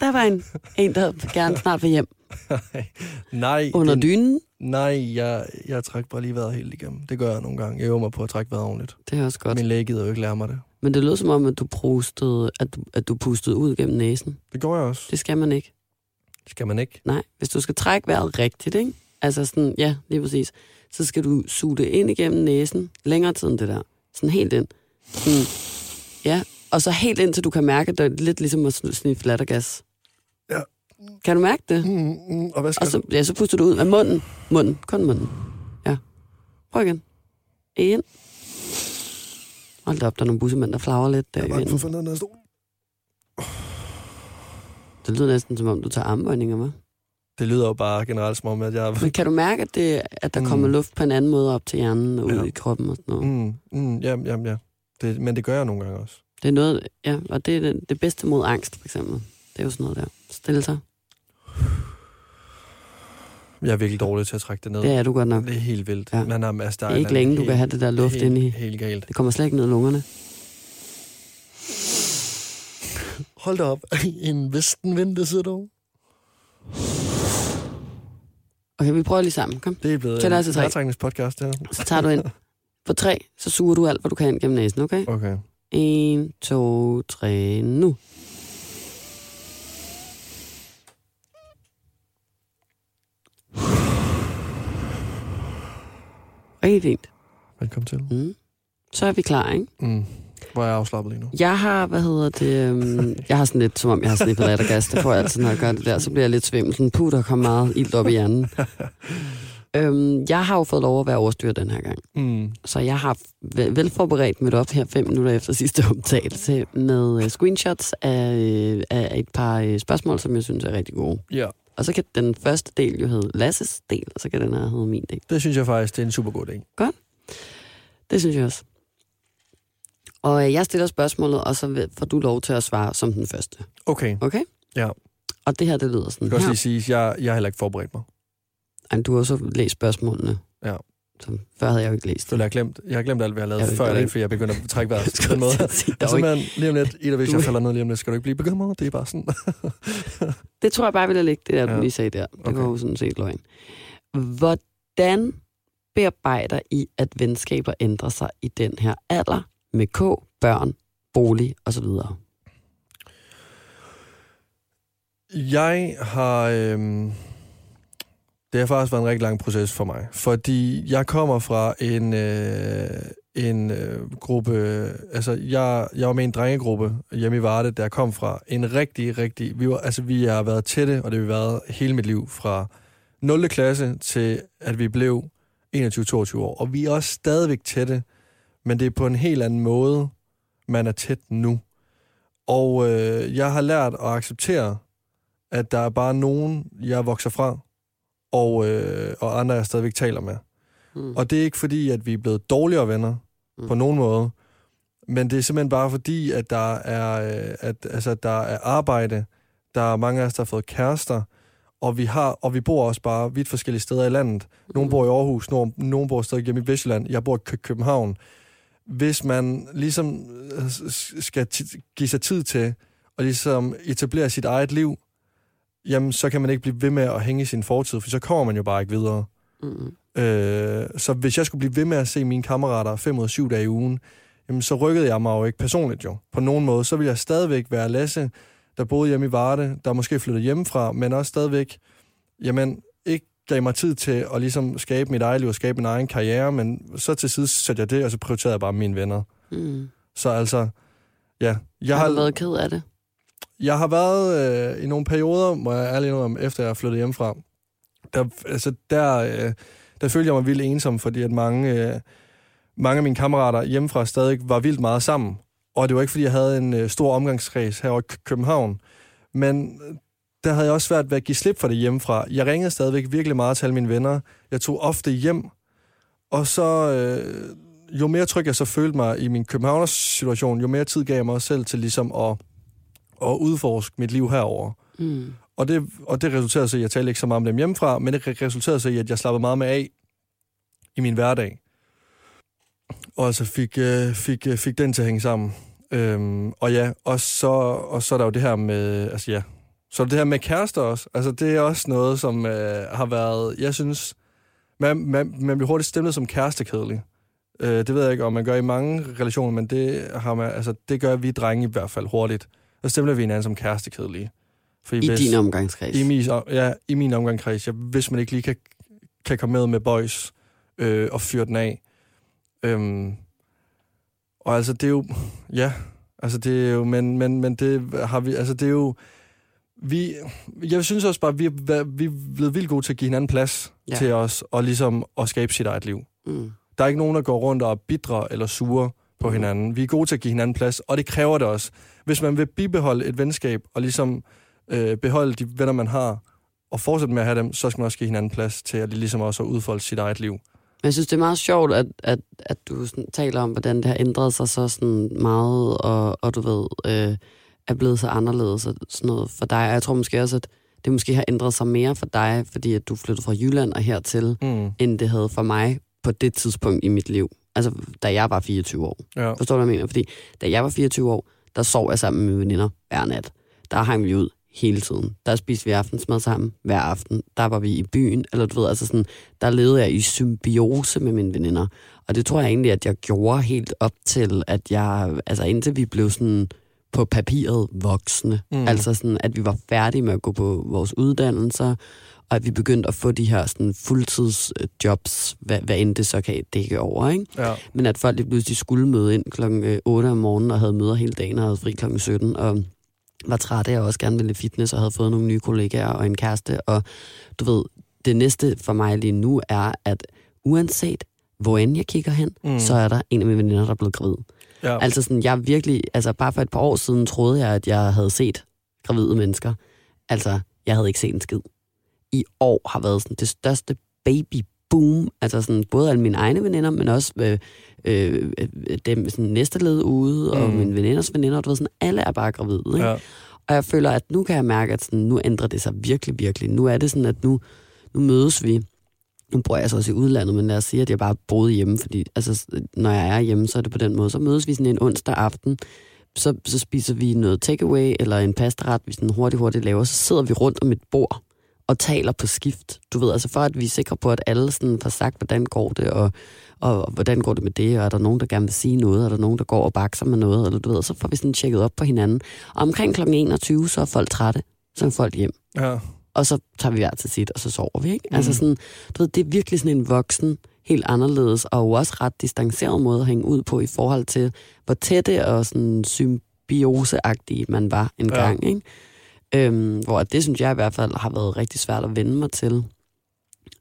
Der var en, en der gerne snart vil hjem. nej. Under det- dynen. Nej, jeg, jeg trækker bare lige vejret helt igennem. Det gør jeg nogle gange. Jeg øver mig på at trække vejret ordentligt. Det er også godt. Min læge gider jo ikke lære mig det. Men det lød som om, at du, prostede, at, du, at du pustede ud gennem næsen. Det går jeg også. Det skal man ikke. Det skal man ikke. Nej, hvis du skal trække vejret rigtigt, ikke? Altså sådan, ja, lige præcis. Så skal du suge det ind igennem næsen, længere tid end det der. Sådan helt ind. Sådan, ja, og så helt ind, til du kan mærke, at det er lidt ligesom at sniffe lattergas. Ja. Kan du mærke det? Mm, mm, og hvad skal Og så, ja, så puster du ud af munden. Munden, kun munden. Ja. Prøv igen. Ind. Hold da op, der er nogle bussemænd, der flager lidt jeg der. er bange for at falde ned i den her stol. Det lyder næsten som om, du tager armbøjninger med. Det lyder jo bare generelt som om, at jeg... Men kan du mærke, at, det, at der Mm. kommer luft på en anden måde op til hjernen og ud Ja. i kroppen og sådan noget? Mm, mm, jamen, jamen, ja. Det, men det gør jeg nogle gange også. Det er noget, ja, og det er det, det bedste mod angst, for eksempel. Det er jo sådan noget der. Stille sig. Jeg er virkelig dårlig til at trække det ned. Det er du godt nok. Det er helt vildt. Ja. Man har, altså, der Det er ikke længe, du kan have det der luft helt, ind i. Helt galt. Det kommer slet ikke ned i lungerne. Hold da op. En vestenvind, det sidder du. Okay, vi prøver lige sammen. Kom. Det er blevet altså en tre. vejrtrækningspodcast, det her. Så tager du ind. På tre, så suger du alt, hvad du kan ind gennem næsen, okay? Okay. En, to, tre, nu. Rigtig fint. Velkommen til. Mm. Så er vi klar, ikke? Mm. Hvor er jeg afslappet lige nu. Jeg har, hvad hedder det, um, jeg har sådan lidt, som om jeg har sniffet lattergas, det får jeg altid, når jeg gør det der, så bliver jeg lidt svimmel, sådan, puh, der kommer meget ild op i hjernen. øhm, jeg har jo fået lov at være overstyr den her gang, Mm. så jeg har vel- velforberedt mødt op her fem minutter efter sidste optagelse med øh, screenshots af, øh, af et par øh, spørgsmål, som jeg synes er rigtig gode. Ja, Og så kan den første del jo hedde Lasses del, og så kan den her hedde min del. det synes jeg faktisk, det er en super god idé. Det synes jeg også. Og jeg stiller spørgsmålet, og så får du lov til at svare som den første. Okay. Okay? Ja. Og det her, det lyder sådan Jeg kan også lige sige, at jeg, jeg har heller ikke forberedt mig. Ej, du har også læst spørgsmålene. Ja. Så før havde jeg jo ikke læst Så jeg har glemt, jeg har glemt alt, hvad jeg lavet Ja, før fordi jeg begynder at trække vejret på den måde. jeg Og ikke- simpelthen, lige om lidt, Ida, hvis Du- jeg falder ned lige om lidt, skal du ikke blive bekymret. Det er bare sådan. Det tror jeg bare ville ligge, det der, du Ja. lige sagde der. Det Okay. var jo sådan set løgn. Hvordan bearbejder I, at venskaber ændrer sig i den her alder med K, børn, bolig osv.? Jeg har... Øhm, det har faktisk været en rigtig lang proces for mig, fordi jeg kommer fra en, øh, en øh, gruppe... Altså, jeg, jeg var med i en drengegruppe hjemme i Varde, der jeg kom fra. En rigtig, rigtig... Vi, var, altså, vi har været tætte, og det har vi været hele mit liv, fra 0. klasse til, at vi blev 21-22 år. Og vi er også stadigvæk tætte, men det er på en helt anden måde, man er tæt nu. Og øh, jeg har lært at acceptere, at der er bare nogen, jeg vokser fra, og, øh, og andre, jeg stadigvæk taler med. Mm. Og det er ikke fordi, at vi er blevet dårligere venner Mm. mm. på nogen måde, men det er simpelthen bare fordi, at der er, øh, at, altså, der er arbejde, der er mange af os, der har fået kærester, og vi, har, og vi bor også bare vidt forskellige steder i landet. Nogle bor i Aarhus, nogle, nogle bor stadig hjemme i Vestjylland, jeg bor i Kø- København. Hvis man ligesom øh, skal give sig tid til at ligesom etablere sit eget liv, jamen så kan man ikke blive ved med at hænge i sin fortid, for så kommer man jo bare ikke videre. Mm. Øh, så hvis jeg skulle blive ved med at se mine kammerater fem ud af syv dage i ugen, jamen så rykkede jeg mig jo ikke personligt jo. På nogen måde, så ville jeg stadigvæk være Lasse, der boede hjemme i Varde, der måske flyttede hjemmefra, men også stadigvæk, jamen, ikke gav mig tid til at ligesom skabe mit eget liv og skabe min egen karriere, men så til side satte jeg det, og så prioriterede jeg bare mine venner. Mm. Så altså, ja. Jeg Har du været ked af det? Jeg har været øh, i nogle perioder, må jeg ærligt om, efter jeg er flyttet hjemmefra, der, altså, der, øh, der følte jeg mig vildt ensom, fordi at mange, øh, mange af mine kammerater hjemmefra stadig var vildt meget sammen. Og det var ikke, fordi jeg havde en øh, stor omgangskreds her i København. Men øh, der havde jeg også svært ved at give slip for det hjemmefra. Jeg ringede stadigvæk virkelig meget til alle mine venner. Jeg tog ofte hjem, og så... Øh, jo mere tryg jeg så følte mig i min Københavners situation, jo mere tid gav jeg mig selv til ligesom at, at udforske mit liv herover. Mm. Og det, og det resulterede sig i, at jeg talte ikke så meget om dem hjemmefra, men det resulterede sig i, at jeg slappede meget med af i min hverdag. Og altså fik, øh, fik, øh, fik den til at hænge sammen. Øhm, og ja, og så, og så er der jo det her med, altså ja, så er det her med kærester også. Altså det er også noget, som øh, har været, jeg synes, man, man, man bliver hurtigt stemlet som kærestekedelig. Øh, det ved jeg ikke, om man gør i mange relationer, men det, har man, altså, det gør vi drenge i hvert fald hurtigt. Så stemler vi hinanden som kærestekedelige. Fordi I hvis, din omgangskreds? I min, ja, i min omgangskreds. Ja, hvis man ikke lige kan, kan komme med med boys øh, og fyre den af. Øhm, og altså, det er jo... Ja, altså det er jo... Men, men, men det har vi... Altså, det er jo... Vi, jeg synes også bare, at vi, vi er blevet vildt gode til at give hinanden plads ja. til os, og ligesom at skabe sit eget liv. Mm. Der er ikke nogen, der går rundt og er bitre eller sure på hinanden. Vi er gode til at give hinanden plads, og det kræver det også. Hvis man vil bibeholde et venskab, og ligesom øh, beholde de venner, man har, og fortsætte med at have dem, så skal man også give hinanden plads til at ligesom også at udfolde sit eget liv. Men jeg synes, det er meget sjovt, at, at, at du sådan taler om, hvordan det har ændret sig så sådan meget, og, og du ved, øh, er blevet så anderledes og sådan noget for dig. Og jeg tror måske også, at det måske har ændret sig mere for dig, fordi at du flyttede fra Jylland og hertil, mm. end det havde for mig på det tidspunkt i mit liv. Altså, da jeg var 24 år. Ja. Forstår du, hvad jeg mener? Fordi da jeg var 24 år, der sov jeg sammen med mine veninder hver nat. Der hang vi ud hele tiden. Der spiste vi aftensmad sammen hver aften. Der var vi i byen, eller du ved, altså sådan, der levede jeg i symbiose med mine veninder. Og det tror jeg egentlig, at jeg gjorde helt op til, at jeg, altså indtil vi blev sådan på papiret voksne. Mm. Altså sådan, at vi var færdige med at gå på vores uddannelser, og at vi begyndte at få de her sådan, fuldtidsjobs, hvad, hvad end det så kan dække over. Ikke? Ja. Men at folk lige pludselig skulle møde ind klokken 8 øh, om morgenen og havde møder hele dagen og havde fri klokken 17, og var træt og også gerne ville fitness og havde fået nogle nye kollegaer og en kæreste. Og du ved, det næste for mig lige nu er, at uanset hvor end jeg kigger hen, mm. så er der en af mine veninder, der er blevet gravid. Ja. Altså sådan, jeg virkelig, altså bare for et par år siden troede jeg, at jeg havde set gravide mennesker. Altså, jeg havde ikke set en skid. I år har været sådan det største baby boom, altså sådan både af mine egne veninder, men også øh, øh, dem sådan næste led ude, og mm. mine veninders veninder, du ved, sådan, alle er bare gravide, ikke? Ja. Og jeg føler, at nu kan jeg mærke, at sådan, nu ændrer det sig virkelig, virkelig. Nu er det sådan, at nu, nu mødes vi. Nu bor jeg så også i udlandet, men lad os sige, at jeg bare boede hjemme, fordi altså, når jeg er hjemme, så er det på den måde. Så mødes vi sådan en onsdag aften, så, så spiser vi noget takeaway, eller en pastaret, vi sådan hurtigt, hurtigt laver, så sidder vi rundt om et bord og taler på skift. Du ved, altså for at vi er sikre på, at alle sådan får sagt, hvordan går det, og, og, og hvordan går det med det, og er der nogen, der gerne vil sige noget, er der nogen, der går og bakser med noget, eller du ved, så får vi sådan tjekket op på hinanden. Og omkring kl. 21, så er folk trætte, så er folk hjem. Ja. Og så tager vi hver til sit, og så sover vi, ikke? Mm. Altså sådan, du ved, det er virkelig sådan en voksen, helt anderledes, og også ret distanceret måde at hænge ud på i forhold til, hvor tætte og sådan symbioseagtige man var en ja. gang, ikke? Øhm, hvor det synes jeg i hvert fald har været rigtig svært at vende mig til.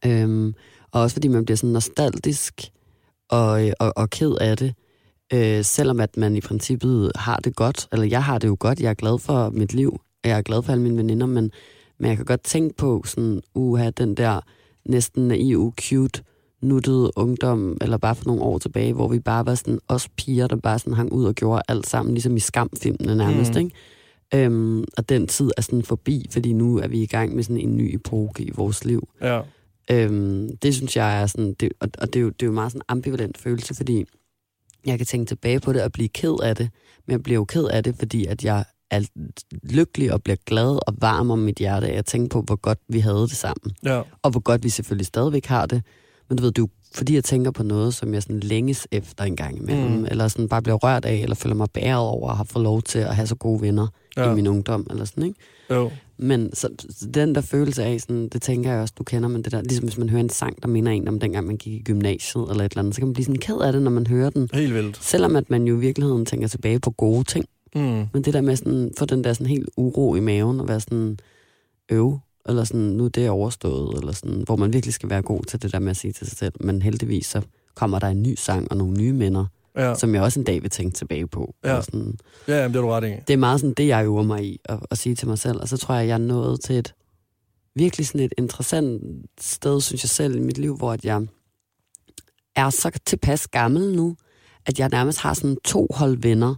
Øhm, og også fordi man bliver sådan nostalgisk og, og, og ked af det. Øh, selvom at man i princippet har det godt, eller jeg har det jo godt, jeg er glad for mit liv, og jeg er glad for alle mine veninder, men, men jeg kan godt tænke på sådan, uha, den der næsten naive, cute, nuttede ungdom, eller bare for nogle år tilbage, hvor vi bare var sådan os piger, der bare sådan hang ud og gjorde alt sammen, ligesom i skamfilmene nærmest, mm. ikke? Øhm, og den tid er sådan forbi, fordi nu er vi i gang med sådan en ny epoke i vores liv. Ja. Øhm, det synes jeg er sådan, det, og, og det, er jo, det er jo meget sådan en ambivalent følelse, fordi jeg kan tænke tilbage på det og blive ked af det, men jeg bliver jo ked af det, fordi at jeg er lykkelig og bliver glad og varm om mit hjerte af at tænke på, hvor godt vi havde det sammen. Ja. Og hvor godt vi selvfølgelig stadigvæk har det. Men du ved, det er jo fordi jeg tænker på noget, som jeg sådan længes efter en gang imellem, mm. eller sådan bare bliver rørt af, eller føler mig bæret over at have fået lov til at have så gode venner ja. i min ungdom, eller sådan, ikke? Jo. Men så, så den der følelse af, sådan, det tænker jeg også, du kender, men det der, ligesom hvis man hører en sang, der minder en om dengang, man gik i gymnasiet eller et eller andet, så kan man blive sådan ked af det, når man hører den. Helt vildt. Selvom at man jo i virkeligheden tænker tilbage på gode ting. Mm. Men det der med sådan, få den der sådan helt uro i maven, og være sådan, øv, eller sådan, nu det er overstået, eller sådan, hvor man virkelig skal være god til det der med at sige til sig selv. Men heldigvis så kommer der en ny sang og nogle nye minder Ja, som jeg også en dag vil tænke tilbage på. Ja. Og sådan, ja jamen, det er du ret i. det er meget sådan det, jeg øver mig i at, at sige til mig selv. Og så tror jeg, jeg er nået til et virkelig sådan et interessant sted, synes jeg selv, i mit liv, hvor at jeg er så tilpas gammel nu, at jeg nærmest har sådan to hold venner.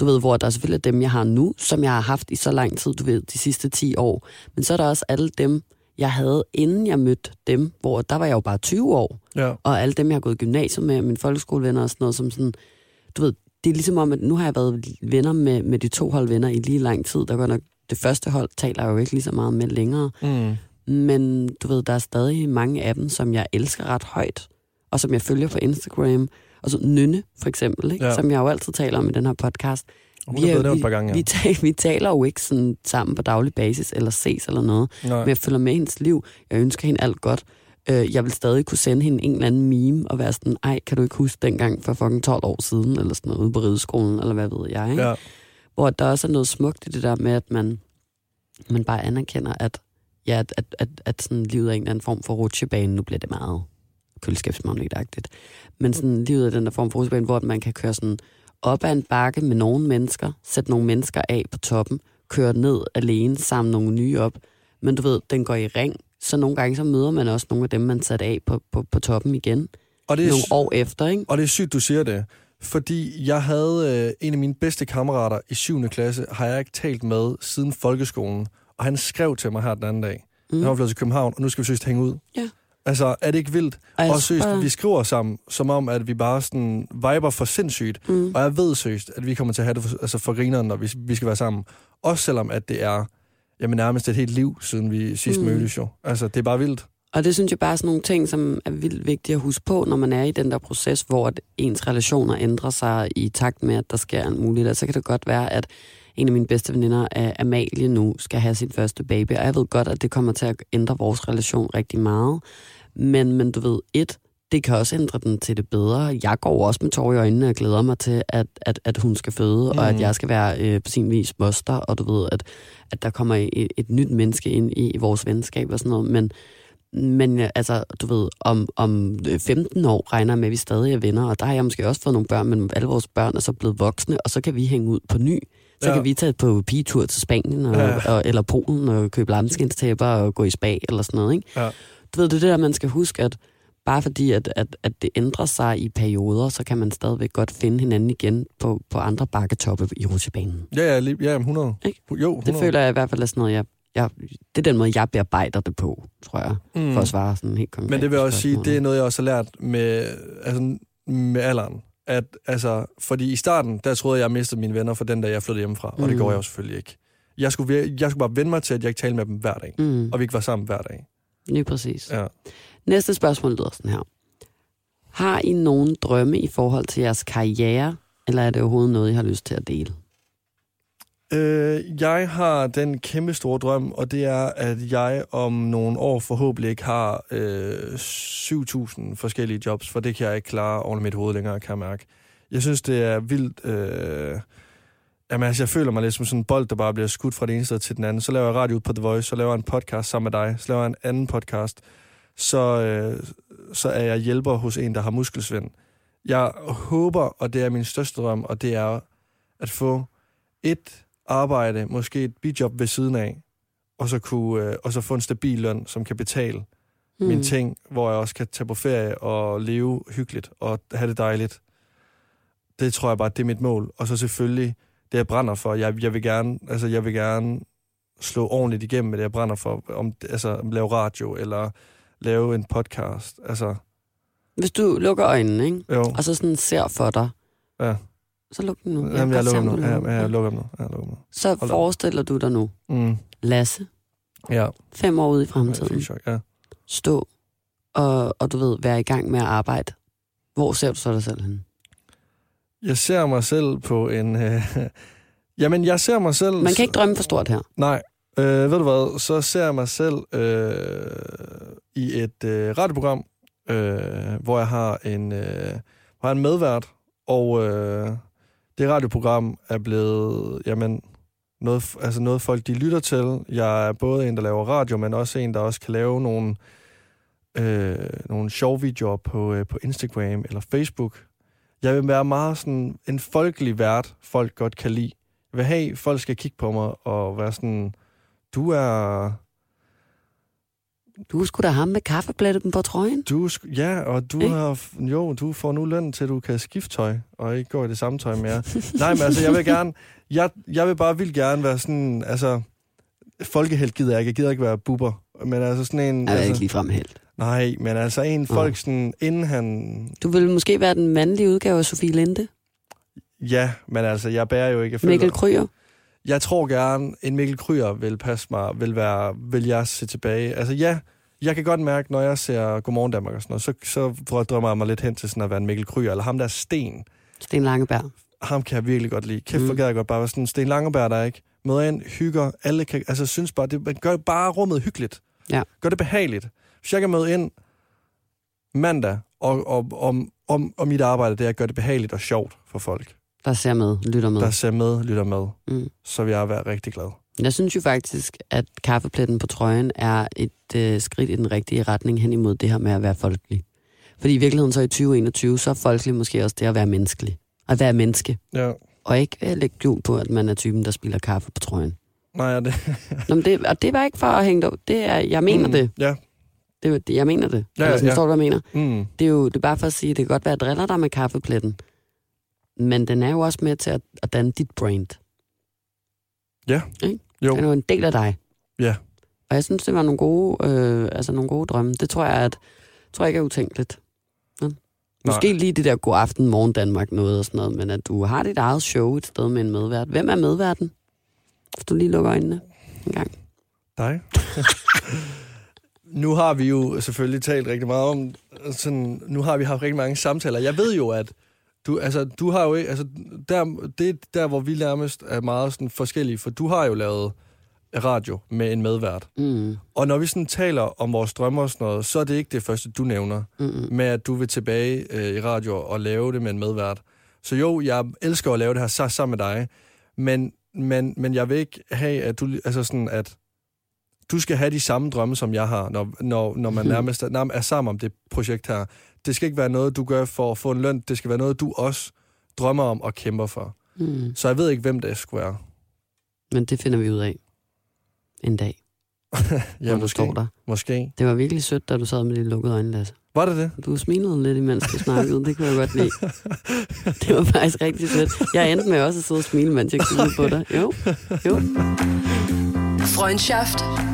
Du ved, hvor der er selvfølgelig dem, jeg har nu, som jeg har haft i så lang tid, du ved, de sidste 10 år. Men så er der også alle dem, jeg havde, inden jeg mødte dem, hvor der var jeg jo bare 20 år Ja, og alle dem, jeg har gået i gymnasiet med, mine folkeskolevenner og sådan noget, som sådan, du ved, det er ligesom om, at nu har jeg været venner med, med de to hold venner i lige lang tid. Der går nok, det første hold taler jeg jo ikke lige så meget med længere. mm. Men du ved, der er stadig mange af dem, som jeg elsker ret højt, og som jeg følger på Instagram. Og så Nynne, for eksempel, ikke? Ja. som jeg jo altid taler om i den her podcast. Hun er blevet nævnt et par gange, ja. vi, taler, vi taler jo ikke sådan sammen på daglig basis, eller ses eller noget. Nej. Men jeg følger med hendes liv. Jeg ønsker hende alt godt. Øh, jeg vil stadig kunne sende hende en eller anden meme og være sådan, ej, kan du ikke huske dengang for fucking 12 år siden, eller sådan noget, ude på rideskolen, eller hvad ved jeg, ikke? Ja, Hvor der også er noget smukt i det der med, at man, man bare anerkender, at, ja, at, at, at, at sådan, livet er en eller anden form for rutsjebane. Nu bliver det meget køleskabsmagnetagtigt. Men sådan, livet er den der form for rutsjebane, hvor man kan køre sådan op ad en bakke med nogle mennesker, sætte nogle mennesker af på toppen, køre ned alene, samle nogle nye op. Men du ved, den går i ring, så nogle gange så møder man også nogle af dem, man satte af på, på, på toppen igen. og det er Nogle år efter, ikke? Og det er sygt, du siger det. Fordi jeg havde øh, en af mine bedste kammerater i 7. klasse, har jeg ikke talt med siden folkeskolen. Og han skrev til mig her den anden dag. Mm. Han var flyttet til København, og nu skal vi søst hænge ud. Ja. Altså, er det ikke vildt? Jeg Og søst, tror- vi skriver sammen, som om, at vi bare sådan viber for sindssygt. Mm. Og jeg ved søst, at vi kommer til at have det for, altså for grineren, når vi, vi skal være sammen. Også selvom, at det er jamen, nærmest et helt liv, siden vi sidst Mm. mødtes jo. Altså, det er bare vildt. Og det synes jeg bare er sådan nogle ting, som er vildt vigtige at huske på, når man er i den der proces, hvor ens relationer ændrer sig i takt med, at der sker en mulighed. Så kan det godt være, at en af mine bedste veninder, Amalie, nu skal have sin første baby. Og jeg ved godt, at det kommer til at ændre vores relation rigtig meget. Men, men du ved, et, det kan også ændre den til det bedre. Jeg går også med tår i øjnene og glæder mig til, at, at, at hun skal føde, mm. og at Mhm. jeg skal være øh, på sin vis moster, og du ved, at, at der kommer et, et nyt menneske ind i, i vores venskab og sådan noget. Men, men ja, altså, du ved, om, om øh, 15 år regner jeg med, at vi stadig er venner, og der har jeg måske også fået nogle børn, men alle vores børn er så blevet voksne, og så kan vi hænge ud på ny. Så Ja. kan vi tage på pigetur til Spanien og, Ja. og, eller Polen og købe lamskindstæpper og gå i spa eller sådan noget. Ikke? Ja. Ved, det er der, man skal huske, at bare fordi, at, at, at det ændrer sig i perioder, så kan man stadigvæk godt finde hinanden igen på, på andre bakketoppe i rutsjebanen. Ja, ja, lige- ja, jamen, 100. Ikke? Jo, 100. Det føler jeg i hvert fald er sådan noget, jeg, jeg, det er den måde, jeg bearbejder det på, tror jeg, mm. for at svare sådan helt konkret. Men det vil jeg også sige, det er noget, jeg også har lært med, altså, med alderen. At, altså, fordi i starten, der troede jeg, jeg mistede mine venner for den dag, jeg flyttede hjemmefra. Og det Mm. går jeg jo selvfølgelig ikke. Jeg skulle, jeg skulle bare vende mig til, at jeg ikke talte med dem hver dag. Mm, Og vi ikke var sammen hver dag. Lige præcis. Ja. Næste spørgsmål lyder sådan her. Har I nogen drømme i forhold til jeres karriere, eller er det overhovedet noget, I har lyst til at dele? Øh, jeg har den kæmpe store drøm, og det er, at jeg om nogle år forhåbentlig ikke har øh, 7.000 forskellige jobs, for det kan jeg ikke klare over mit hoved længere, kan jeg mærke. Jeg synes, det er vildt... Øh, jamen, altså, jeg føler mig lidt som sådan en bold, der bare bliver skudt fra det ene sted til den anden. Så laver jeg radio på The Voice, så laver jeg en podcast sammen med dig, så laver jeg en anden podcast. Så, øh, så er jeg hjælper hos en, der har muskelsvind. Jeg håber, og det er min største drøm, og det er at få et arbejde, måske et bijob ved siden af, og så, kunne, øh, og så få en stabil løn, som kan betale mm. mine ting, hvor jeg også kan tage på ferie og leve hyggeligt og have det dejligt. Det tror jeg bare, det er mit mål. Og så selvfølgelig det, jeg brænder for. Jeg, jeg, vil, gerne, altså, jeg vil gerne slå ordentligt igennem med det, jeg brænder for. Om, altså, lave radio eller lave en podcast. Altså, Hvis du lukker øjnene, ikke? jo. og så sådan ser for dig, Ja. så luk dem nu. kan Jamen, jeg lukker nu. Ja, ja, jeg lukker nu. Ja, jeg lukker nu. Så Hold forestiller du dig nu, Mm. Lasse, Ja, fem år ude i ja, fremtiden, chok, ja. stå og, og du ved, være i gang med at arbejde. Hvor ser du så dig selv henne? Jeg ser mig selv på en... Øh, jamen, jeg ser mig selv... Man kan ikke drømme for stort her. Nej. Øh, ved du hvad, så ser jeg mig selv øh, i et øh, radioprogram, øh, hvor jeg har en, øh, hvor jeg en medvært, og øh, det radioprogram er blevet, jamen, noget, altså noget folk de lytter til. Jeg er både en, der laver radio, men også en, der også kan lave nogle, øh, nogle sjove videoer på, øh, på Instagram eller Facebook. Jeg vil være meget sådan en folkelig vært, folk godt kan lide. Jeg vil have, folk skal kigge på mig og være sådan, du er... Du skulle da ham med kaffepletten på trøjen. Du, er ja, og du Ikke? har, jo, du får nu løn til, at du kan skifte tøj, og ikke gå i det samme tøj mere. Nej, men altså, jeg vil gerne, jeg, jeg vil bare vildt gerne være sådan, altså, folkehelt gider jeg ikke, jeg gider ikke være buber, men altså sådan en, Jeg er ikke altså, ligefrem helt. Nej, men altså en folk sådan, inden han, Du vil måske være den mandlige udgave af Sofie Linde. ja, men altså, jeg bærer jo ikke, jeg føler, Mikkel Kryger. jeg tror gerne, en Mikkel Kryer vil passe mig, vil, være, vil jeg se tilbage. Altså ja, jeg kan godt mærke, når jeg ser Godmorgen Danmark og sådan noget, så, så får jeg drømmer jeg mig lidt hen til sådan at være en Mikkel Kryer, eller ham der Sten. Sten Langeberg. Ham kan jeg virkelig godt lide. Kæft, Mm. hvor gad jeg godt bare være sådan en Sten Langeberg, der ikke møder ind, hygger, alle kan, altså synes bare, det man gør bare rummet hyggeligt. Ja. Gør det behageligt. Hvis jeg kan møde ind mandag, og, og, om, om, om mit arbejde, det er at gøre det behageligt og sjovt for folk, Der ser med, lytter med. der ser med, lytter med, Mm. så vil jeg være rigtig glad. Jeg synes jo faktisk, at kaffepletten på trøjen er et øh, skridt i den rigtige retning hen imod det her med at være folkelig. Fordi i virkeligheden så i 2021, så er folkelig måske også det at være menneskelig. At være menneske. Ja. Og ikke øh, lægge jul på, at man er typen, der spiller kaffe på trøjen. Nej, ja, det, Nå, men det, og det var ikke for at hænge dig. Det er, jeg mener mm. det. Ja, det. var- Jeg mener det. Ja, altså, ja. Forstår du, hvad jeg mener? mm. Det er jo det er bare for at sige, at det kan godt være, at jeg driller dig med kaffepletten. Men den er jo også med til at, at danne dit brand. Ja. Ikke? Jo. Den er jo en del af dig. Ja. Og jeg synes, det var nogle gode, øh, altså nogle gode drømme. Det tror jeg, at, tror jeg ikke er utænkeligt. Ja. Måske lige det der god aften, morgen Danmark noget og sådan noget, men at du har dit eget show et sted med en medvært. Hvem er medværten? Hvis du lige lukker øjnene en gang. Dig? nu har vi jo selvfølgelig talt rigtig meget om, sådan, nu har vi haft rigtig mange samtaler. Jeg ved jo, at du, altså, du har jo ikke, altså, der, det er der, hvor vi nærmest er meget sådan forskellige, for du har jo lavet radio med en medvært. Mm, Og når vi sådan taler om vores drømme og sådan noget, så er det ikke det første, du nævner, mm, mm. med at du vil tilbage øh, i radio og lave det med en medvært. Så jo, jeg elsker at lave det her sa- sammen med dig, men, men, men jeg vil ikke have, at du, altså sådan, at du skal have de samme drømme, som jeg har, når, når, når man Mhm. nærmest er, nærmest er sammen om det projekt her. Det skal ikke være noget, du gør for at få en løn. Det skal være noget, du også drømmer om og kæmper for. Mm. Så jeg ved ikke, hvem det skulle være. Men det finder vi ud af en dag, Ja, måske. står der. Måske. Det var virkelig sødt, da du sad med de lukkede øjne, Lasse. Var det det? Du smilede lidt, imens du snakkede. Det kunne jeg godt lide. Det var faktisk rigtig sødt. Jeg endte med også at sidde og smile, mens jeg kiggede på dig. Jo, jo. Freundschaft.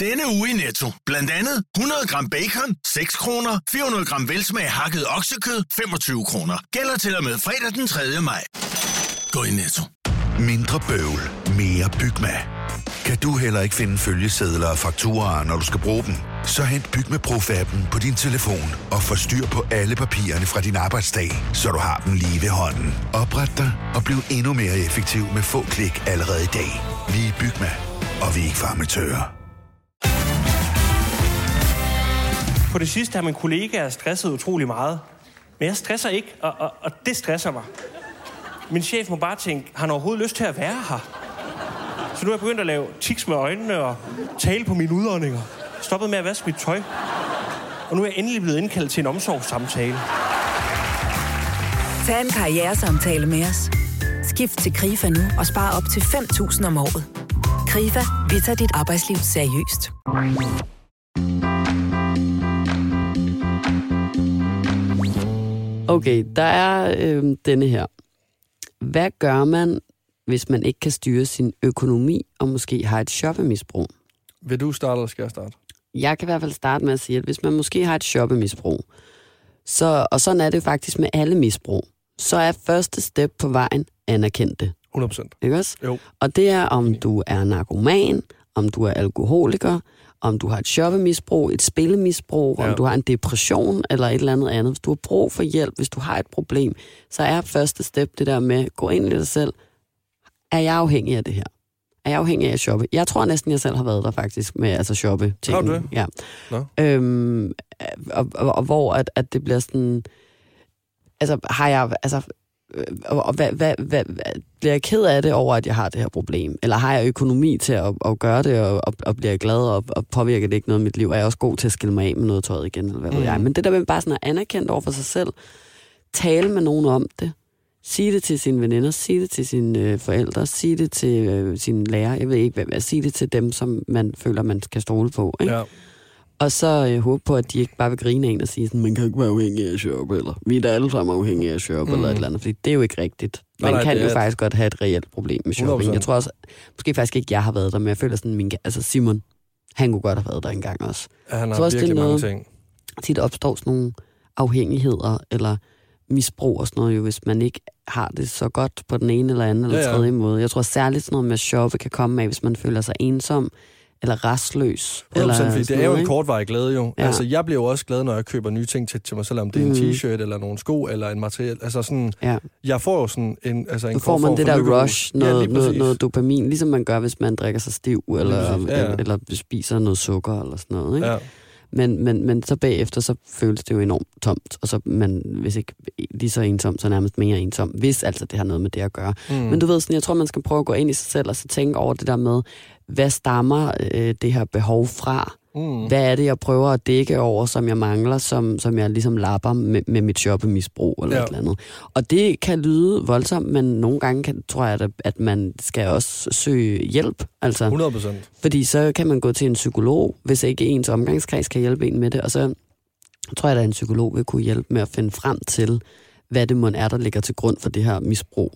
Denne uge i Netto. Blandt andet 100 gram bacon, 6 kroner. 400 gram velsmag hakket oksekød, 25 kroner. Gælder til og med fredag den 3. maj. Gå i Netto. Mindre bøvl, mere Bygma. Kan du heller ikke finde følgesedler og fakturer, når du skal bruge dem? Så hent Bygma Pro-appen på din telefon og få styr på alle papirerne fra din arbejdsdag, så du har dem lige ved hånden. Opret dig og bliv endnu mere effektiv med få klik allerede i dag. Vi er Bygma, og vi er ikke farmatører. På det sidste har min kollega stresset utrolig meget. Men jeg stresser ikke, og, og, og det stresser mig. Min chef må bare tænke, har han overhovedet lyst til at være her? Så nu er jeg begyndt at lave tiks med øjnene og tale på mine udåndinger. Stoppet med at vaske mit tøj. Og nu er jeg endelig blevet indkaldt til en omsorgssamtale. Tag en karrieresamtale med os. Skift til KRIFA nu og spar op til 5.000 om året. KRIFA, vi tager dit arbejdsliv seriøst. Okay, der er øh, denne her. Hvad gør man, hvis man ikke kan styre sin økonomi og måske har et shoppemisbrug? Vil du starte, eller skal jeg starte? Jeg kan i hvert fald starte med at sige, at hvis man måske har et shoppemisbrug, så, og sådan er det faktisk med alle misbrug, så er første step på vejen anerkendt det. 100 procent. Ikke også? Jo. Og det er, om du er narkoman, om du er alkoholiker, om du har et shoppemisbrug, et spillemisbrug, ja. Om du har en depression eller et eller andet andet. Hvis du har brug for hjælp, hvis du har et problem, så er første step det der med, gå ind i dig selv. Er jeg afhængig af det her? Er jeg afhængig af at shoppe? Jeg tror næsten, jeg selv har været der faktisk med altså shoppe ting. Har du det? Ja. Nå. Øhm, og, og, og, hvor at, at det bliver sådan... Altså, har jeg... Altså, og, hvad, hvad, hvad, hvad, bliver jeg ked af det over, at jeg har det her problem? Eller har jeg økonomi til at, at gøre det, og, og, og bliver jeg glad, og, og påvirker det ikke noget af mit liv? Er jeg også god til at skille mig af med noget tøjet igen, eller hvad mm. ved jeg? Men det der med bare sådan at anerkende over for sig selv, tale med nogen om det, sige det til sine veninder, sige det til sine øh, forældre, sige det til øh, sine lærer, jeg ved ikke hvad, hvad, sige det til dem, som man føler, man skal stole på. Ikke? Ja. Og så øh, håbe på, at de ikke bare vil grine af en og sige sådan, man kan ikke være afhængig af at shoppe, eller vi er da alle sammen afhængige af at shoppe, mm. eller et eller andet, fordi det er jo ikke rigtigt. Man Nej, kan det jo faktisk godt have et reelt problem med shopping. 100%. Jeg tror også, måske faktisk ikke jeg har været der, men jeg føler sådan, min, altså Simon, han kunne godt have været der engang også. Ja, han Så har også det er virkelig mange noget- ting. Tit opstår sådan nogle afhængigheder, eller misbrug og sådan noget, jo, hvis man ikke har det så godt på den ene eller anden eller Ja, ja. tredje måde. Jeg tror særligt sådan noget med at shoppe kan komme af, hvis man føler sig ensom, eller restløs. 100%, eller fordi det er jo en kortvarig glæde jo. Ja. Ja. Altså, jeg bliver jo også glad, når jeg køber nye ting til, til mig selv, om det er en Mhm. t-shirt, eller nogle sko, eller en materiel. Altså sådan, Ja. jeg får jo sådan en, altså en Så får man det der lykkehus. rush, Ja, noget, lige noget, noget dopamin, ligesom man gør, hvis man drikker sig stiv, eller, ja, ja. eller, spiser noget sukker, eller sådan noget. Ikke? Ja. Men, men, men så bagefter, så føles det jo enormt tomt, og så man, hvis ikke lige så ensom, så nærmest mere ensom, hvis altså det har noget med det at gøre. Mm. Mm. Men du ved, sådan, jeg tror, man skal prøve at gå ind i sig selv, og så tænke over det der med, hvad stammer øh, det her behov fra? Mm. Hvad er det, jeg prøver at dække over, som jeg mangler, som, som jeg ligesom lapper med, med mit shoppemisbrug eller Ja. et eller andet. Og det kan lyde voldsomt, men nogle gange kan, tror jeg, at, at man skal også søge hjælp. Altså, 100 procent. fordi så kan man gå til en psykolog, hvis ikke ens omgangskreds kan hjælpe en med det. Og så tror jeg, at en psykolog vil kunne hjælpe med at finde frem til, hvad det må er, der ligger til grund for det her misbrug,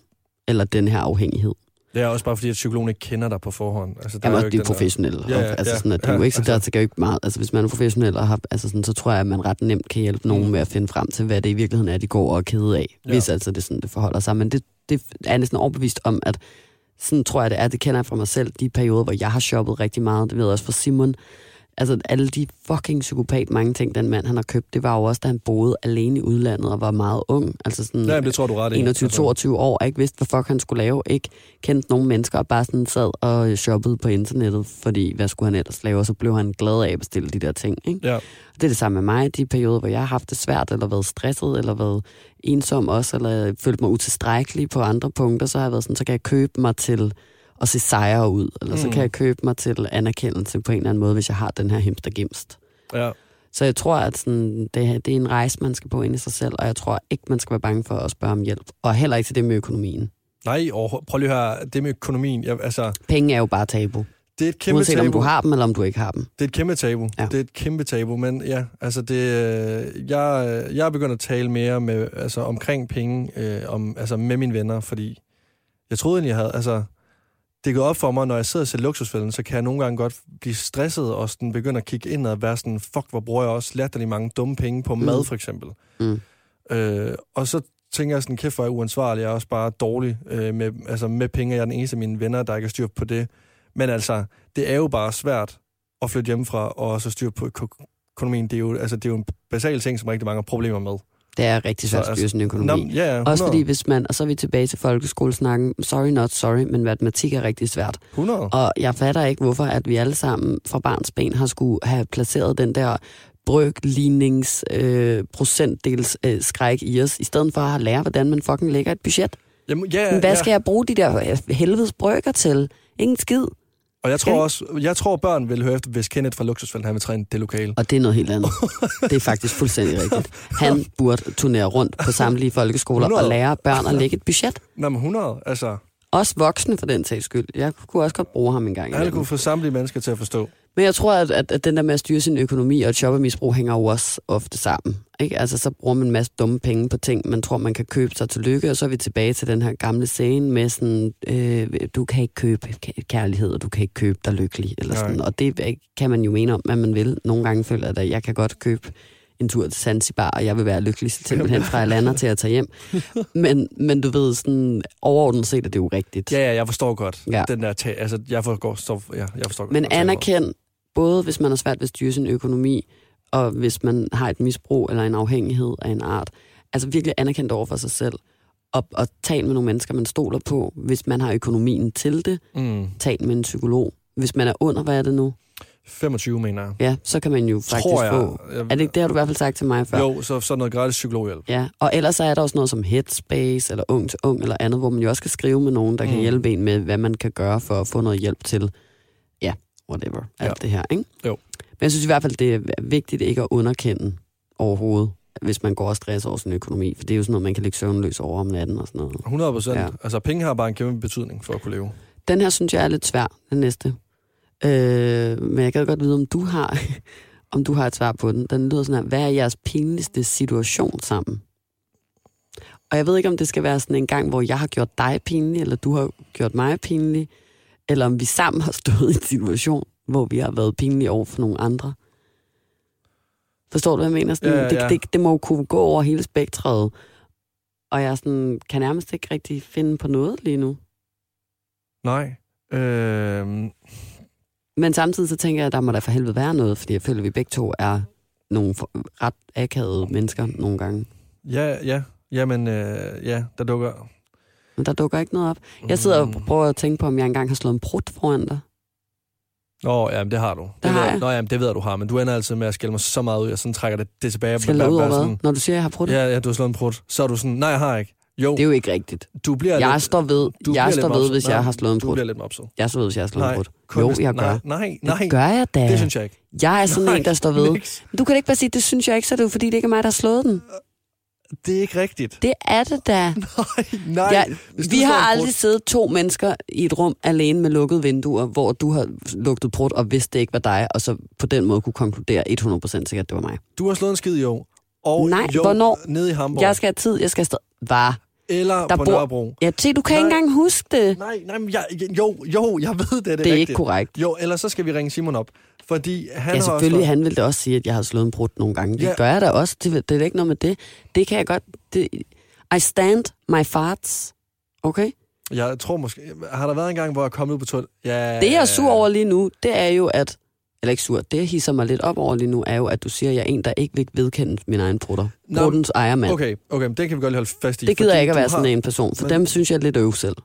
eller den her afhængighed. Det er også bare fordi, at psykologen ikke kender dig på forhånd. Altså, der Jamen, jo også, ikke de er professionelle. Ja, ja, altså, ja, sådan, at det er jo ja, ikke så altså- der skal jo ikke meget. Altså, hvis man er professionel, og har, altså, sådan, så tror jeg, at man ret nemt kan hjælpe nogen Mm. med at finde frem til, hvad det i virkeligheden er, de går og er kede af. Ja. Hvis altså det er sådan, det forholder sig. Men det, det er næsten overbevist om, at sådan tror jeg, det er. Det kender jeg fra mig selv. De perioder, hvor jeg har shoppet rigtig meget. Det ved jeg også fra Simon. Altså alle de fucking psykopat mange ting, den mand han har købt, det var jo også, da han boede alene i udlandet og var meget ung. Altså sådan, Ja, det tror du ret i. 21-22 år, og ikke vidste, hvad fuck han skulle lave, ikke kendte nogen mennesker, og bare sådan sad og shoppede på internettet, fordi hvad skulle han ellers lave, og så blev han glad af at bestille de der ting. Ikke? Ja. Det er det samme med mig, de perioder, hvor jeg har haft det svært, eller været stresset, eller været ensom også, eller følt mig utilstrækkelig på andre punkter, så har jeg været sådan, så kan jeg købe mig til at se sejre ud, eller så Mm. kan jeg købe mig til anerkendelse på en eller anden måde, hvis jeg har den her hemster gemst. Ja. Så jeg tror, at sådan, det, det er en rejse, man skal på ind i sig selv, og jeg tror ikke, man skal være bange for at spørge om hjælp. Og heller ikke til det med økonomien. Nej, overhovedet. prøv lige at høre, det med økonomien, jeg, altså, Penge er jo bare tabu. det er et kæmpe Uanset tabu. om du har dem, eller om du ikke har dem. Det er et kæmpe tabu. Ja. Det er et kæmpe tabu, men ja, altså det, øh, jeg, jeg er begyndt at tale mere med, altså, omkring penge, øh, om, altså med mine venner, fordi jeg troede egentlig, jeg havde, altså, det går op for mig, når jeg sidder og ser luksusfælden, så kan jeg nogle gange godt blive stresset og sådan begynde at kigge ind og være sådan, fuck, hvor bruger jeg også latterlig mange dumme penge på Mm. mad, for eksempel. Mm. Øh, og så tænker jeg sådan, kæft, hvor er jeg uansvarlig, jeg er også bare dårlig øh, med, altså med penge. Jeg er den eneste af mine venner, der ikke har styr på det. Men altså, det er jo bare svært at flytte hjemmefra og så styr på øko- økonomien. Det er, jo, altså, det er jo en basal ting, som rigtig mange har problemer med. Det er rigtig svært at styre sin økonomi. Nå, ja, ja, 100, Også fordi, hvis man, og så er vi tilbage til folkeskolesnakken, sorry not sorry, men matematik er rigtig svært. 100. Og jeg fatter ikke, hvorfor at vi alle sammen fra barns ben har skulle have placeret den der brøklignings øh, procentdels øh, skræk i os, i stedet for at lære, hvordan man fucking lægger et budget. Jamen, ja, Men hvad ja. skal jeg bruge de der øh, helvedes brøker til? Ingen skid. Og jeg tror Okay. også, jeg tror børn vil høre efter, hvis Kenneth fra Luksusfælden, han vil træne det lokale. Og det er noget helt andet. Det er faktisk fuldstændig rigtigt. Han burde turnere rundt på samtlige folkeskoler 100. og lære børn at lægge et budget. Nå, men 100, altså, Også voksne for den sags skyld. Jeg kunne også godt bruge ham en gang. han kunne få samtlige mennesker til at forstå. Men jeg tror, at, at, at den der med at styre sin økonomi og et shoppemisbrug hænger jo også ofte sammen. Ikke? Altså, så bruger man en masse dumme penge på ting, man tror, man kan købe sig til lykke, og så er vi tilbage til den her gamle scene med sådan, øh, du kan ikke købe kæ- kærlighed, og du kan ikke købe dig lykkelig. Eller Nej. sådan. Og det kan man jo mene om, hvad man vil. Nogle gange føler jeg, at jeg kan godt købe en tur til Zanzibar, og jeg vil være lykkelig simpelthen fra jeg lander til at tage hjem. Men, men du ved, sådan, overordnet set er det jo rigtigt. Ja, ja, jeg forstår godt. Ja. Den der, altså, jeg forstår, så, ja, jeg forstår godt. Men anerkend, både hvis man har svært ved at styre sin økonomi, og hvis man har et misbrug eller en afhængighed af en art. Altså virkelig anerkendt over for sig selv. Og, og tal med nogle mennesker, man stoler på. Hvis man har økonomien til det, Mm. tal med en psykolog. Hvis man er under, hvad er det nu? 25, mener jeg. Ja, så kan man jo faktisk Tror jeg. få... Jeg- Er det ikke det, har du i hvert fald sagt til mig før? Jo, så, så noget gratis psykologhjælp. Ja, og ellers så er der også noget som Headspace, eller Ung til Ung, eller andet, hvor man jo også skal skrive med nogen, der mm. kan hjælpe en med, hvad man kan gøre for at få noget hjælp til, whatever, alt Ja. det her, ikke? Jo. Men jeg synes i hvert fald, det er vigtigt ikke at underkende overhovedet, hvis man går og stresser over sin økonomi, for det er jo sådan noget, man kan ligge søvnløs over om natten og sådan noget. 100 procent. Ja. Altså, penge har bare en kæmpe betydning for at kunne leve. Den her synes jeg er lidt svær, den næste. Øh, men jeg kan godt vide, om du har, om du har et svar på den. Den lyder sådan her, hvad er jeres pinligste situation sammen? Og jeg ved ikke, om det skal være sådan en gang, hvor jeg har gjort dig pinlig, eller du har gjort mig pinlig, eller om vi sammen har stået i en situation, hvor vi har været pinlige over for nogle andre. Forstår du, hvad jeg mener? Sådan, Ja, ja. Det, det, det må jo kunne gå over hele spektret. Og jeg sådan, kan nærmest ikke rigtig finde på noget lige nu. Nej. Øh, Men samtidig så tænker jeg, at der må da for helvede være noget, fordi jeg føler, at vi begge to er nogle ret akavede mennesker nogle gange. ja, ja. Jamen, øh, ja, der dukker... Men der dukker ikke noget op. Jeg sidder Mm. og prøver at tænke på, om jeg engang har slået en prut foran dig. Åh, oh, jamen, det har du. Det, har ved, jeg. Nå, jamen, det ved jeg, du har, men du ender altid med at skælde mig så meget ud, og sådan trækker det, det tilbage. Jeg ud over hvad? sådan, Når du siger, jeg har pruttet? Ja, ja, du har slået en prut. Så er du sådan, nej, jeg har ikke. Jo, Det er jo ikke rigtigt. du bliver Jeg lidt, står ved, du jeg står ved hvis jeg Nej, har slået en Du prut. bliver lidt mopset. Jeg står ved, hvis jeg har slået en Nej, prut. kun Jo, hvis- jeg gør. Nej, nej, nej. Det gør jeg da. Det synes jeg ikke. Jeg er sådan Nej, en, der står ved. Niks. Du kan ikke bare sige, det synes jeg ikke, så er det jo fordi, det ikke er mig, der har slået den. Det er ikke rigtigt. Det er det da. Nej, nej. Ja, vi har en prut- aldrig siddet to mennesker i et rum alene med lukkede vinduer, hvor du har lugtet prut og vidste det ikke var dig, og så på den måde kunne konkludere 100% sikkert, at det var mig. Du har slået en skid, jo. Og Nej, jo, hvornår? Nede i Hamburg. Jeg skal have tid, jeg skal stå... Var. Eller Der på bor- Nørrebro. Ja, se, du kan ikke Nej. engang huske det. Nej, nej, men jeg, jo, jo, jeg ved det, det er Det er rigtigt. ikke korrekt. Jo, ellers så skal vi ringe Simon op. Fordi han Ja, selvfølgelig, også... han vil da også sige, at jeg har slået en brud nogle gange. Det Ja. gør jeg da også. Det, det er da ikke noget med det. Det kan jeg godt... Det, I stand my farts. Okay? Jeg tror måske... Har der været en gang, hvor jeg kommet ud på toilet? Ja, Det, jeg er sur over lige nu, det er jo, at... Eller ikke sur, det jeg hisser mig lidt op over lige nu, er jo, at du siger, at jeg er en, der ikke vil vedkende min egen brutter. Bruttens ejermand. Okay, okay, men det kan vi godt lige holde fast i. Det gider jeg ikke at være sådan har, en person, for Men- dem synes jeg er lidt øv selv.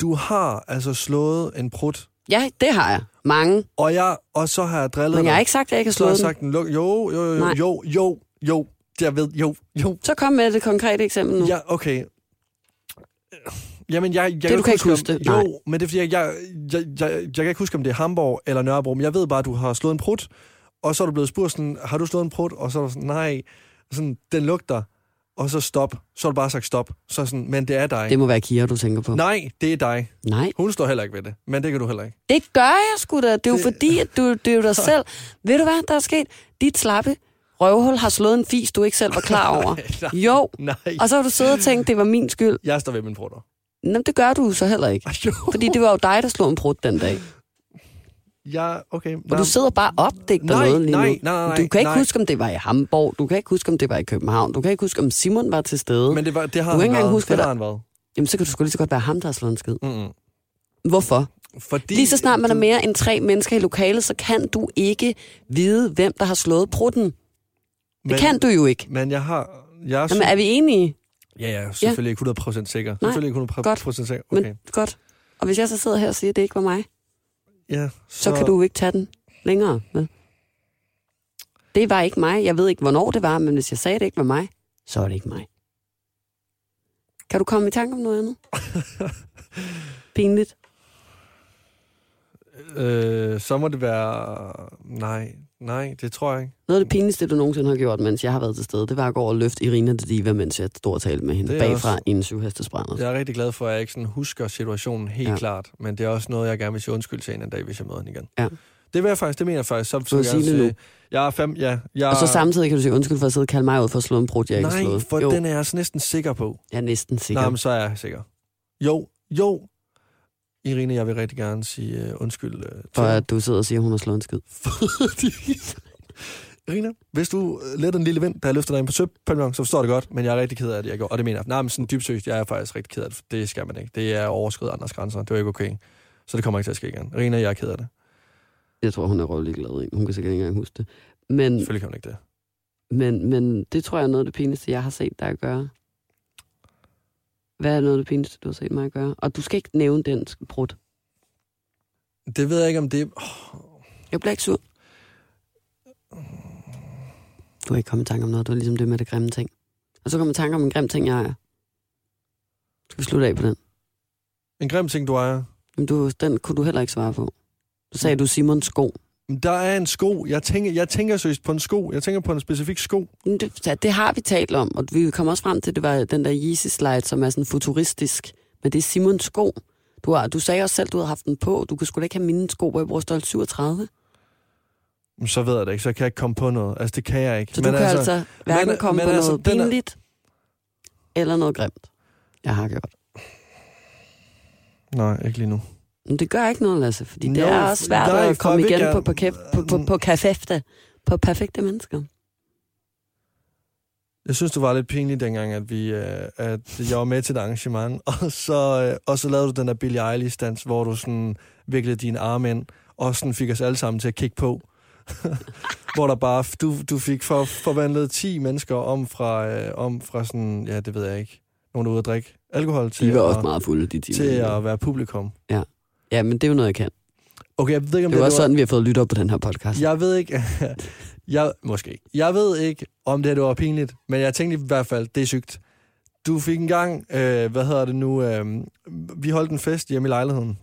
Du har altså slået en prut, Ja, det har jeg. Mange. og, jeg, og så har jeg drillet Men jeg har ikke sagt, at jeg ikke har Så har slået jeg den. sagt, en luk- jo, jo, jo, Nej. jo, jo, jo, jeg ved, jo, jo. Så kom med det konkrete eksempel nu. Ja, okay. Jamen, jeg, jeg du kan ikke huske om, det? Jo, Nej. men det er fordi, jeg, jeg, jeg, jeg, jeg kan ikke huske, om det er Hamburg eller Nørrebro, men jeg ved bare, at du har slået en prut, og så er du blevet spurgt sådan, har du slået en prut? Og så er du sådan, nej, sådan, den lugter, og så stop. Så har du bare sagt stop. Så sådan, men det er dig. Det må være Kira, du tænker på. Nej, det er dig. Nej. Hun står heller ikke ved det, men det kan du heller ikke. Det gør jeg sgu da. Det er jo Det- fordi, at du, det er jo dig selv. Ved du hvad, der er sket? Dit slappe røvhul har slået en fis, du ikke selv var klar over. nej, Jo. Nej, Og så har du siddet og tænkt, det var min skyld. jeg står ved min prutter. Nå, det gør du så heller ikke. Jo. Fordi det var jo dig, der slog en brud den dag. Ja, okay. Og du sidder bare og opdigter Nej, noget lige nej, nu. nej, nej, nej, du kan ikke nej. huske, om det var i Hamburg. Du kan ikke huske, om det var i København. Du kan ikke huske, om Simon var til stede. Men det, var, det har Du kan ikke engang huske, det har han været. Jamen, så kan du sgu lige så godt være ham, der har slået en skid. Mm-mm. Hvorfor? Fordi Lige så snart man er du- mere end tre mennesker i lokalet, så kan du ikke vide, hvem der har slået prutten. Det Men- kan du jo ikke. Men jeg har... Jeg er Jamen, er vi enige? Ja, ja, selvfølgelig ikke 100% sikker. Nej, Selvfølgelig ikke 100% godt. sikker. Men Okay. godt. Og hvis jeg så sidder her og siger, at det ikke var mig, Ja, så, så kan du ikke tage den længere. Vel? Det var ikke mig. Jeg ved ikke, hvornår det var, men hvis jeg sagde, at det ikke var mig, så er det ikke mig. Kan du komme i tanke om noget andet? Pinligt. Øh, så må det være... Nej, nej, det tror jeg ikke. Noget af det pinligste, du nogensinde har gjort, mens jeg har været til stede, det var at gå over og løfte Irina de Diva, mens jeg stod og talte med hende bagfra også- i en syvhestesbrænder. Jeg er rigtig glad for, at jeg ikke sådan husker situationen helt Ja. klart. Men det er også noget, jeg gerne vil sige undskyld til en en dag, hvis jeg møder hende igen. Ja. Det vil jeg faktisk, det mener jeg faktisk. Så, så vil sige det nu. jeg er fem, ja. Jeg, Og så samtidig kan du sige undskyld for at sidde og kalde mig ud for at slå en brud, jeg ikke Nej, slået. for jo, den er jeg næsten sikker på. jeg er næsten sikker. Nej, men så er jeg sikker. Jo, jo. Irene, jeg vil rigtig gerne sige uh, undskyld uh, for at du sidder og siger, at hun har slået en skid. Fordi... Irina, hvis du øh, letter en lille vind, der løfter dig ind på søpavillon, så forstår det godt, men jeg er rigtig ked af det, jeg gjorde. Og det mener jeg. Nej, men sådan dybt seriøst, jeg er faktisk rigtig ked af det. for Det skal man ikke. Det er overskridt andres grænser. Det var ikke okay. Så det kommer ikke til at ske igen. Irina, jeg er ked af det. Jeg tror, hun er røvlig glad i. Hun kan sikkert ikke engang huske det. Men, Selvfølgelig kan hun ikke det. men, men det tror jeg er noget af det pinligste, jeg har set dig at gøre. Hvad er noget af det pinligste, du har set mig gøre? Og du skal ikke nævne den brud. Det ved jeg ikke, om det... Oh, Jeg bliver ikke sur. Du har ikke kommet i tanke om noget. Du er ligesom det med det grimme ting. Og så kommer i tanke om en grim ting, jeg er. Skal vi slutte af på den? En grim ting, du ejer. Men du, den kunne du heller ikke svare på. Så sagde du Simons sko. Der er en sko. Jeg tænker, jeg tænker seriøst på en sko. Jeg tænker på en specifik sko. Men Det, det har vi talt om, og vi kom også frem til, at det var den der Yeezy slide, som er sådan futuristisk. Men det er Simons sko. Du, har, du sagde også selv, du havde haft den på. Du kan sgu da ikke have mine sko, hvor jeg bruger størrelse 37. Men Så ved jeg det ikke. Så kan jeg ikke komme på noget. Altså, det kan jeg ikke. Så du kan altså hverken men- komme men på altså, noget er- pinligt, eller noget grimt. Jeg har gjort. Nej, ikke lige nu. Men det gør ikke noget, Lasse, fordi det Jo, er også svært nej, at komme jeg igen gerne- på, på, på, på, på perfekte, på perfekte mennesker. Jeg synes, det var lidt pinligt dengang, at, vi, øh, at jeg var med til et arrangement, og så, øh, og så lavede du den der Billie Eilish-dans, hvor du sådan viklede dine arme ind, og sådan fik os alle sammen til at kigge på. hvor der bare, du, du fik for, forvandlet 10 mennesker om fra, øh, om fra sådan, ja, det ved jeg ikke, nogen der er ude at drikke alkohol til, De var at, også meget fulde, de timer. til at være publikum. Ja, men det er jo noget, jeg kan. Okay, jeg ved ikke, om Det det, er også var, sådan, vi har fået lyttet på den her podcast. Jeg ved ikke, jeg, måske ikke. Jeg ved ikke, om det her det var pinligt, men jeg tænkte i hvert fald, det er sygt. Du fik engang, øh, hvad hedder det nu, øh, vi holdt en fest hjemme i lejligheden.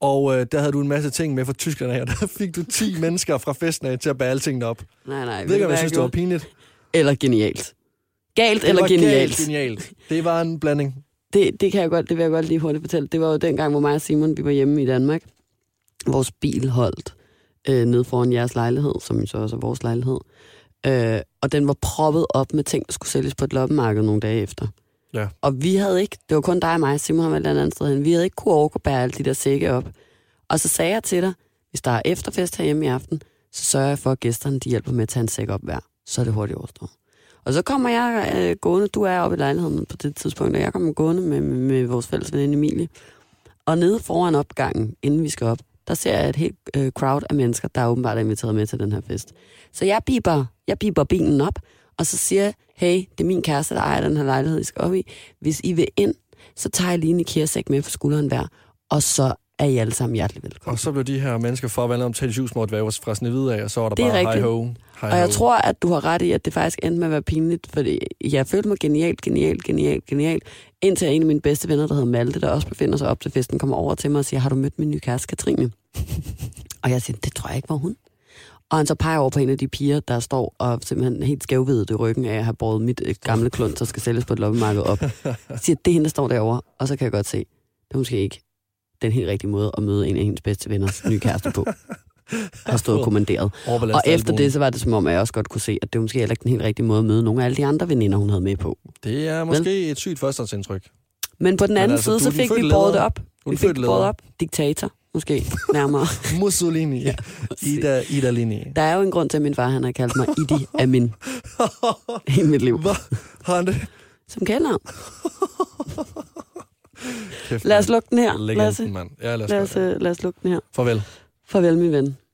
Og øh, der havde du en masse ting med fra Tyskland af, og der fik du 10 mennesker fra festen af til at bære alle tingene op. Nej, nej. Jeg ved ikke, om jeg synes, det var pinligt. Eller genialt. Galt Det eller var genialt. Galt, genialt. Det var en blanding. Det, det, kan jeg godt, det vil jeg godt lige hurtigt fortælle. Det var jo dengang, hvor mig og Simon vi var hjemme i Danmark. Vores bil holdt øh, ned foran jeres lejlighed, som så også er vores lejlighed. Øh, og den var proppet op med ting, der skulle sælges på et loppemarked nogle dage efter. Ja. Og vi havde ikke, det var kun dig og mig, Simon har været et andet sted hen, vi havde ikke kunne overgå bære alle de der sække op. Og så sagde jeg til dig, hvis der er efterfest herhjemme i aften, så sørger jeg for, at gæsterne de hjælper med at tage en sæk op hver. Så er det hurtigt overstået. Og så kommer jeg øh, gående, du er oppe i lejligheden på det tidspunkt, og jeg kommer gående med, med, med vores fælles veninde Emilie. Og nede foran opgangen, inden vi skal op, der ser jeg et helt øh, crowd af mennesker, der er åbenbart inviteret med til den her fest. Så jeg biber, jeg biber bilen op, og så siger jeg, hey, det er min kæreste, der ejer den her lejlighed, I skal op i. Hvis I vil ind, så tager jeg lige en IKEA-sæk med på skulderen hver, og så er I alle sammen hjertelig velkommen. Og så blev de her mennesker forvandlet om til syv små dværge fra Snevide af, og så var der Det bare hej ho. Hej Og jeg tror, at du har ret i, at det faktisk endte med at være pinligt, fordi jeg følte mig genialt, genialt, genialt, genialt, indtil en af mine bedste venner, der hedder Malte, der også befinder sig op til festen, kommer over til mig og siger, har du mødt min nye kæreste, Katrine? og jeg siger, det tror jeg ikke var hun. Og han så peger over på en af de piger, der står og simpelthen helt skævvidet i ryggen af at have båret mit øh, gamle klund, der skal sælges på et loppemarked op. Jeg siger, det er hende, der står derovre. Og så kan jeg godt se, det er måske ikke den helt rigtige måde at møde en af hendes bedste venners nye kæreste på. Har stået og kommanderet. Og efter det, så var det som om, at jeg også godt kunne se, at det var måske heller ikke den helt rigtige måde at møde nogle af alle de andre veninder, hun havde med på. Det er måske et sygt førstehåndsindtryk. Men på den anden altså, side, så fik vi båret det op. Er Vi fik det båret op. Diktator, måske nærmere. Mussolini. Ja, Ida, Ida Lini. Der er jo en grund til, at min far han har kaldt mig Idi Amin i mit liv. Hvad? Har han det? Som kender. Kæft, Lad os lukke den her. Legenden, mand. Ja, lad os, Lad os, lad os lukke den her. Farvel. Farvel, min ven.